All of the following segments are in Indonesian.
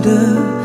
的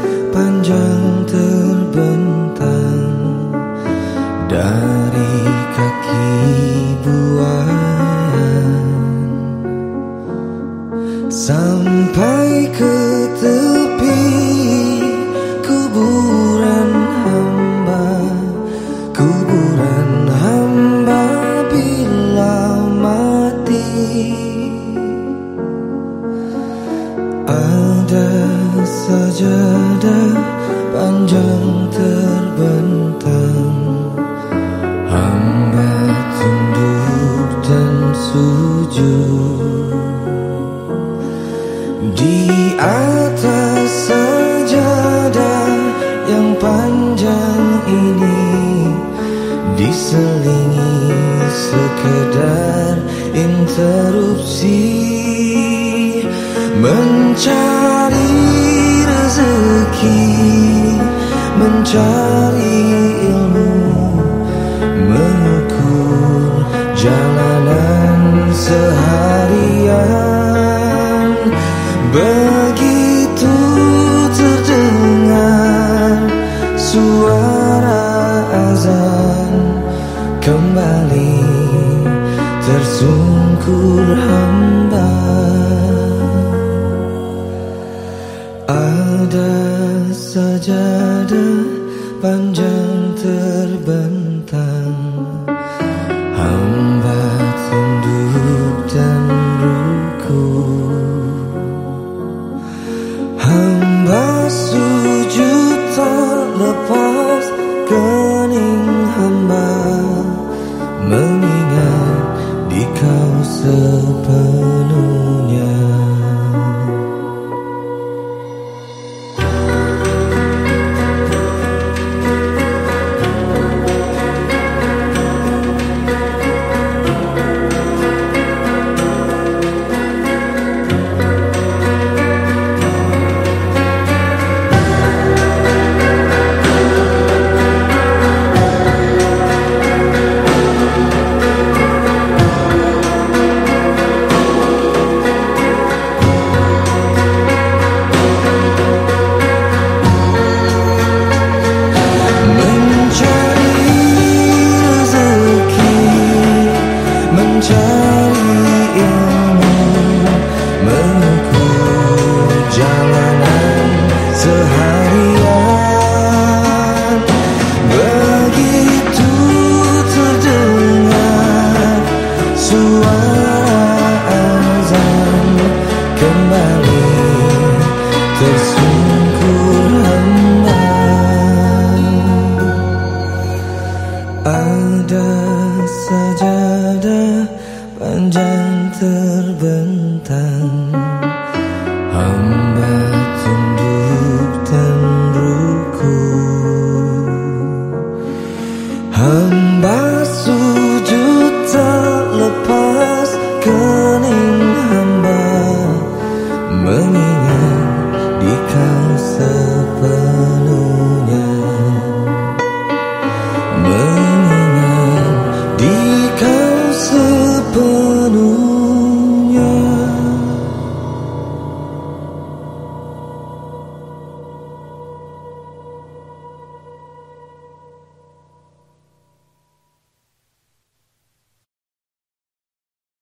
Di atas sajadah yang panjang ini Diselingi sekedar interupsi Mencari rezeki Mencari ilmu Mengukur jalanan seharian. Begitu terdengar suara azan Kembali tersungkur hamba. Ada sajadah panjang terbentang. Hamba tunduk dan ruku. Hamba sujud tak lepas kening hamba. Mengingat di kau sepenuhnya sajadah panjang terbentang